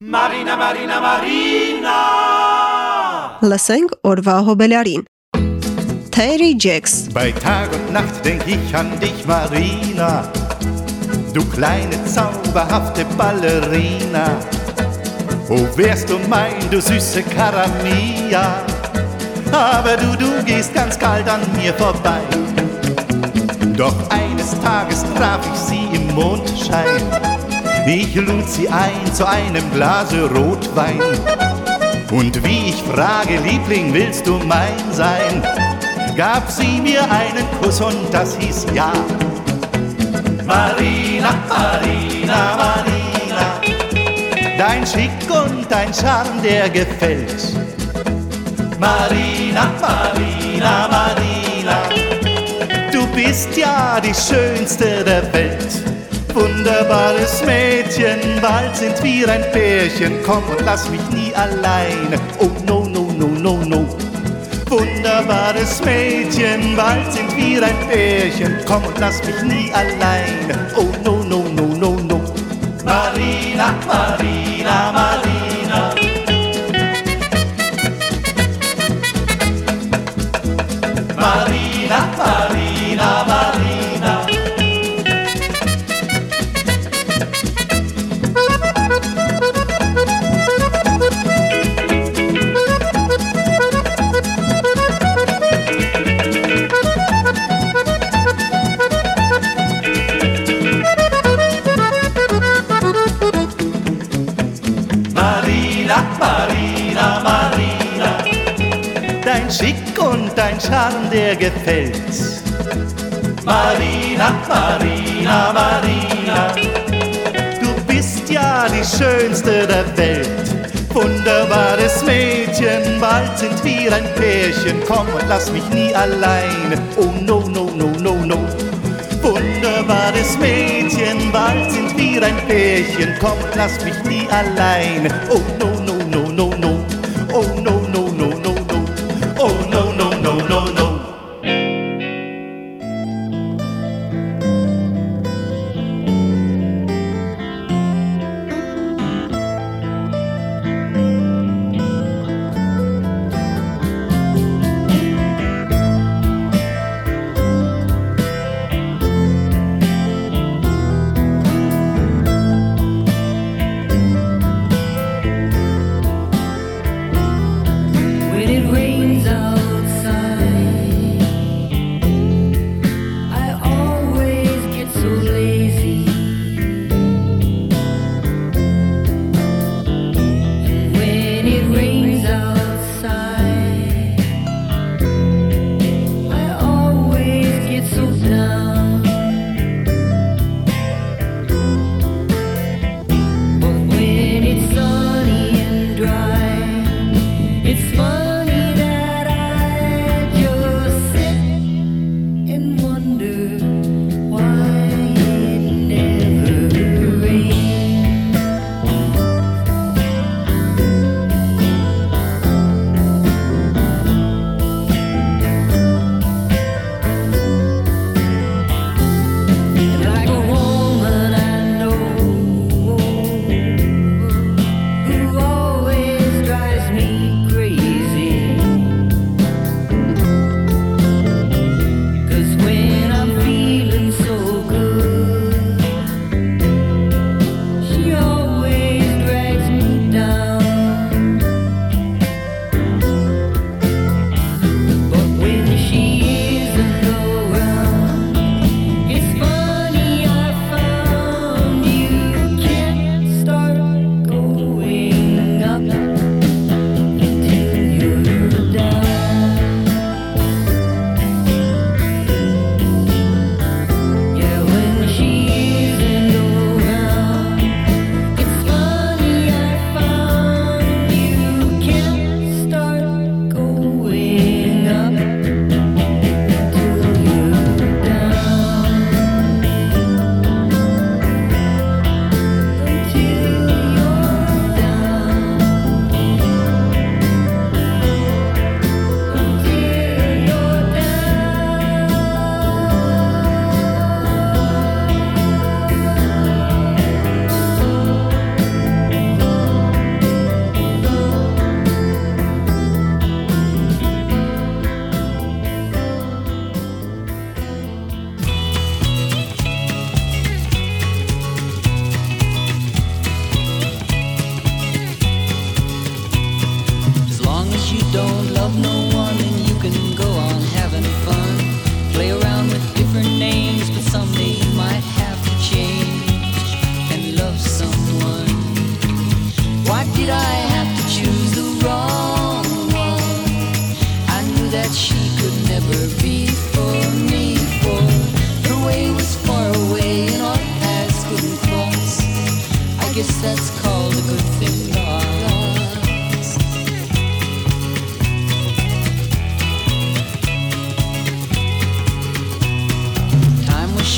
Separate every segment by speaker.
Speaker 1: Marina, Marina, Marina
Speaker 2: Լսենք օրվա հոբելարին։ Terry Jacks
Speaker 3: Bei Tag und Nacht denk ich an dich, Marina. Du kleine zauberhafte Ballerina. Oh, wärst du mein, du süße Karamia. Aber du, du gehst ganz kalt an mir vorbei. Doch eines Tages traf ich sie im Mondschein. ich lud sie ein zu einem Glase Rotwein. Und wie ich frage, Liebling, willst du mein sein? Gab sie mir einen Kuss und das hieß ja. Marina, Marina, Marina. Dein Schick und dein Charme, der gefällt. Marina, Marina, Marina. Du bist ja die schönste der Welt. Wunderbares Mädchen, bald sind wir ein Pärchen. Komm und lass mich nie alleine. Oh no, no, no, no, no. Wunderbares Mädchen, bald sind wir ein Pärchen. Komm und lass mich nie alleine. Oh no, no, no, no, no. Marina, Marina, dein Charme, der gefällt. Marina, Marina, Marina. Du bist ja die schönste der Welt. Wunderbares Mädchen, bald sind wir ein Pärchen. Komm und lass mich nie alleine. Oh no, no, no, no, no. Wunderbares Mädchen, bald sind wir ein Pärchen. Komm und lass mich nie alleine. Oh no,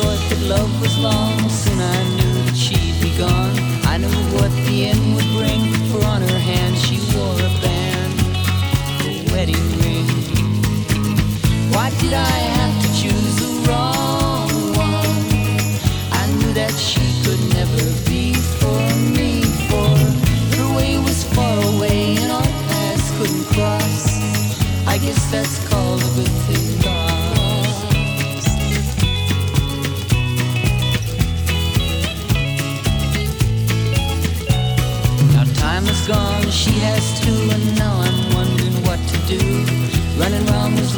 Speaker 4: short, but love was long. Soon I knew that she'd be gone. I knew what the end would bring, for on her hand she wore a band, a wedding ring. Why did I have to choose the wrong one? I knew that she could never be for me, for her way was far away and our paths couldn't cross. I guess that's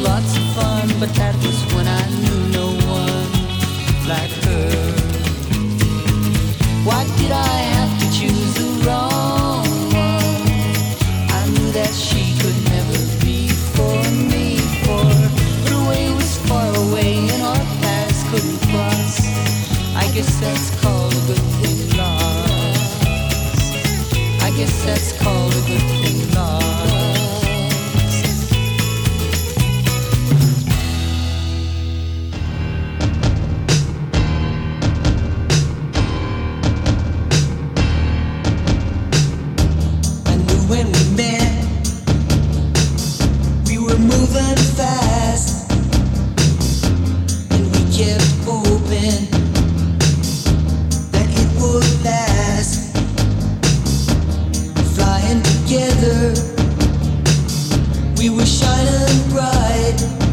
Speaker 4: lots of fun, but that was
Speaker 5: shining bright.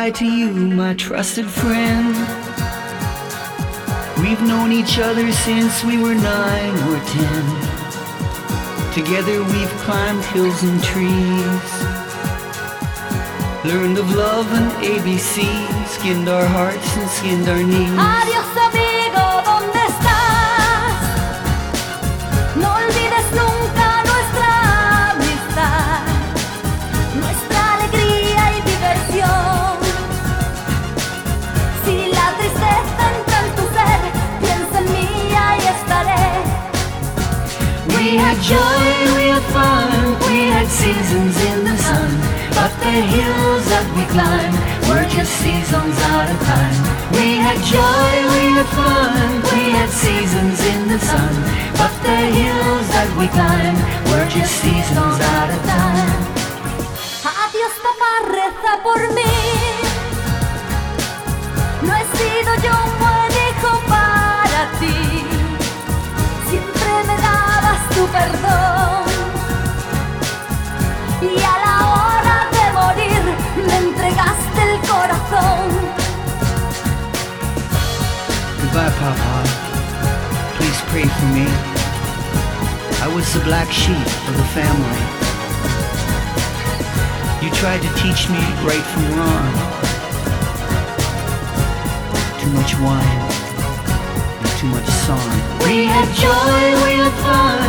Speaker 4: goodbye to you, my trusted friend. We've known each other since we were nine or ten. Together we've climbed hills and trees. Learned of love and ABC, skinned our hearts and skinned our knees.
Speaker 6: Adios.
Speaker 4: We had joy, we had fun, we had seasons in the sun. But the hills that we climbed were just seasons out of time. We had joy, we had fun, we had seasons in the sun. But the hills that we climbed were just seasons at a time. Papa. Please pray for me. I was the black sheep of the family. You tried to teach me right from wrong. Too much wine and too much song. We had joy, we had fun,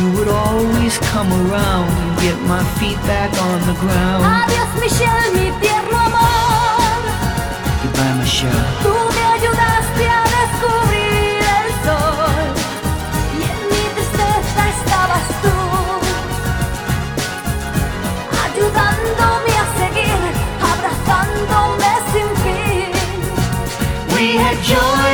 Speaker 4: you would always come around and get my feet back on the ground.
Speaker 6: Adiós Michelle, mi tierno amor.
Speaker 4: Goodbye, Michelle.
Speaker 6: Tú me ayudaste a descubrir el sol. Y en mi tristeza estabas tú. Ayudándome a seguir, abrazándome sin fin.
Speaker 4: We had joy,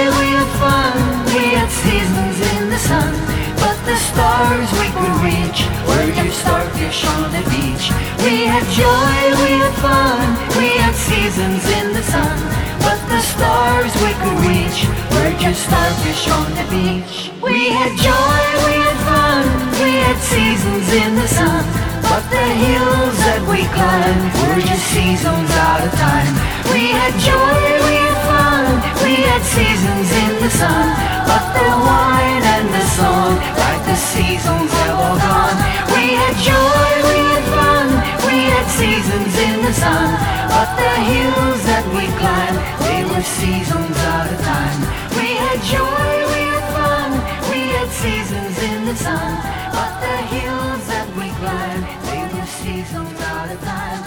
Speaker 4: starfish on the beach. We had joy, we had fun, we had seasons in the sun. But the stars we could reach were just starfish on the beach. We had joy, we had fun, we had seasons in the sun. But the hills that we climbed were just seasons out of time. We had joy, we had fun, we had seasons in the sun. But the wine and the song, like the seasons have all gone. We had joy, we had fun, we had seasons in the sun. But the hills that we climbed, they were seasons out of time. We had joy, we had fun, we had seasons in the sun. But the hills that we climbed, they were seasons out of time.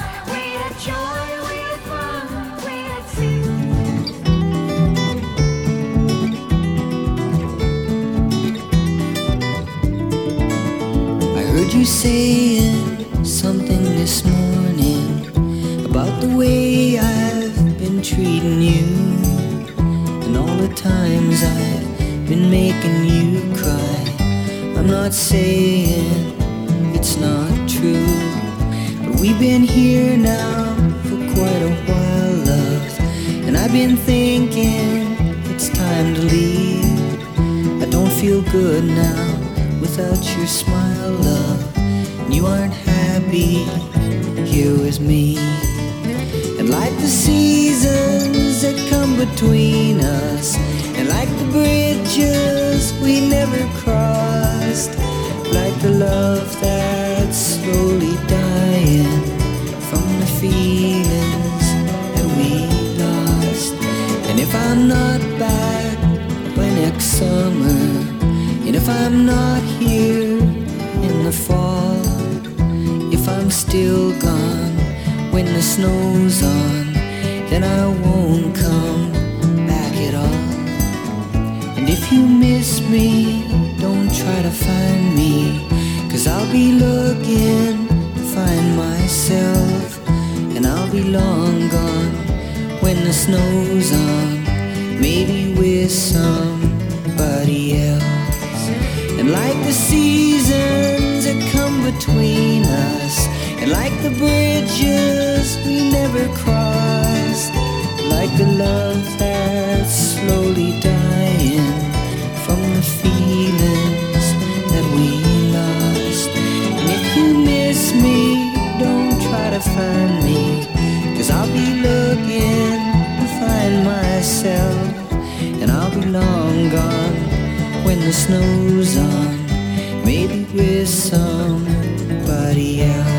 Speaker 4: Saying something this morning about the way I've been treating you and all the times I've been making you cry. I'm not saying it's not true, but we've been here now for quite a while, love, and I've been thinking it's time to leave. I don't feel good now without your smile, you aren't happy here with me. And like the seasons that come between us, and like the bridges we never crossed, like the love that's slowly dying from the feelings that we lost. And if I'm not back by next summer, and if I'm not here in the fall, still gone when the snow's on, then I won't come back at all. And if you miss me, don't try to find me, cause I'll be looking to find myself, and I'll be long gone when the snow's on, maybe with somebody else. And like the seasons that come between us, and like the bridges we never crossed, like the love that's slowly dying from the feelings that we lost. And if you miss me, don't try to find me, cause I'll be looking to find myself, and I'll be long gone when the snow's on. maybe with somebody else.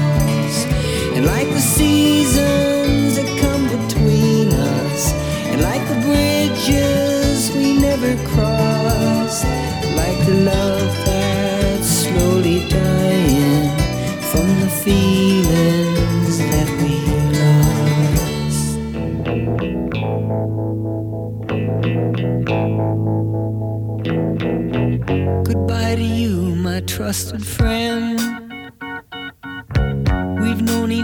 Speaker 4: And like the seasons that come between us, and like the bridges we never cross, like the love that's slowly dying from the feelings that we lost. Goodbye to you, my trusted friend.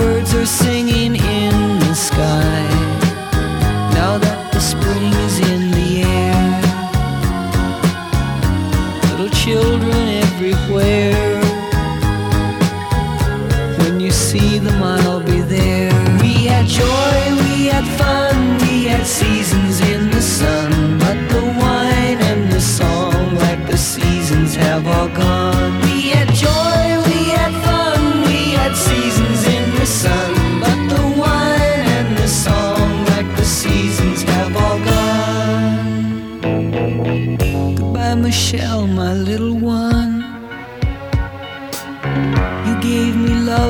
Speaker 4: Birds are singing in the sky. Now that the spring is in the air. Little children everywhere. When you see them, I'll be there. We had joy, we had fun,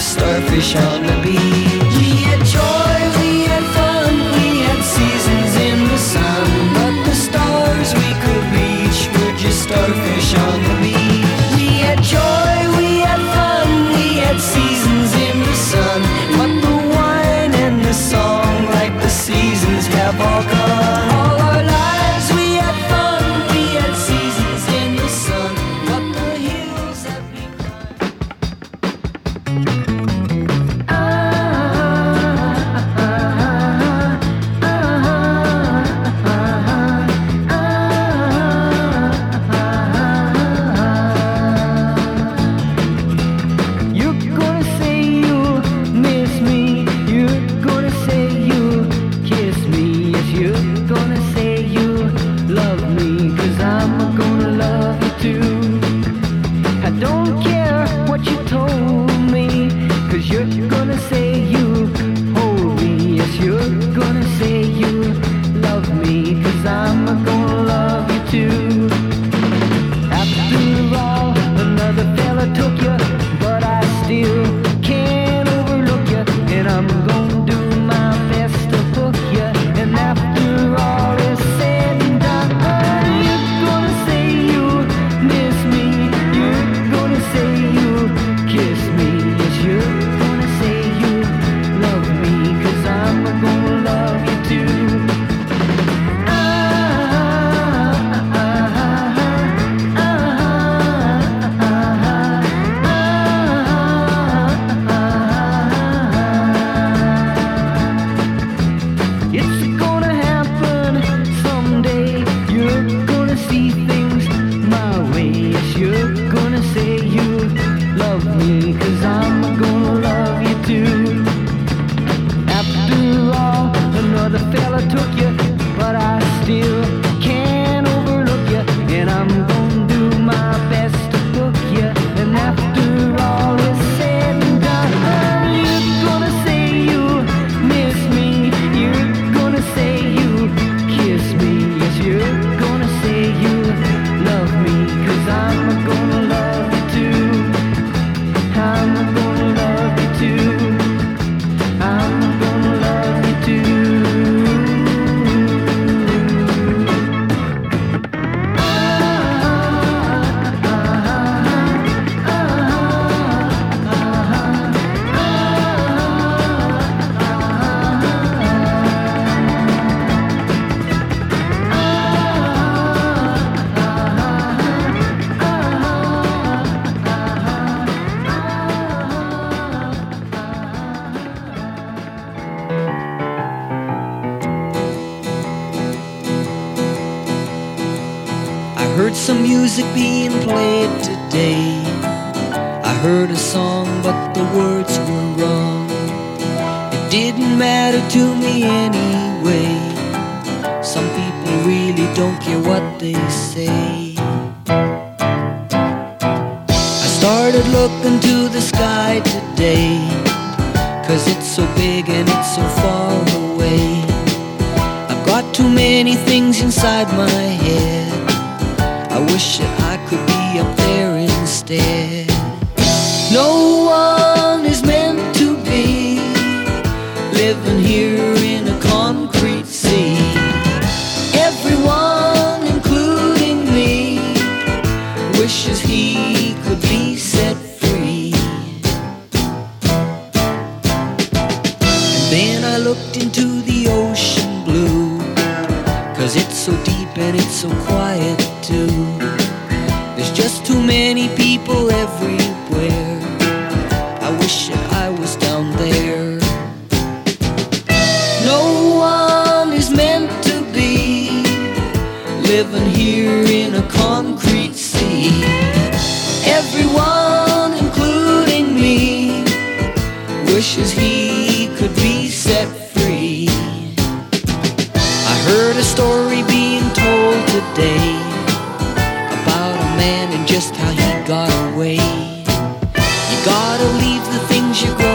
Speaker 4: starfish on the beach. heard some music being played today. I heard a song, but the words were wrong. It didn't matter to me anyway. Some people really don't care what they say. I started looking to the sky today. Cause it's so big and it's so far away. I've got too many things inside my head wish that I could be up there instead. believe the things you grow.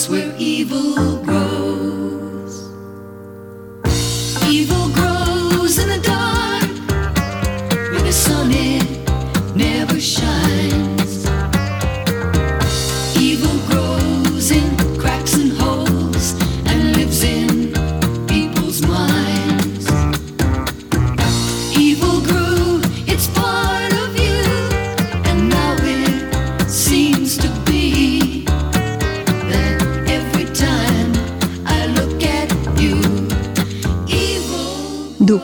Speaker 4: place where evil grows.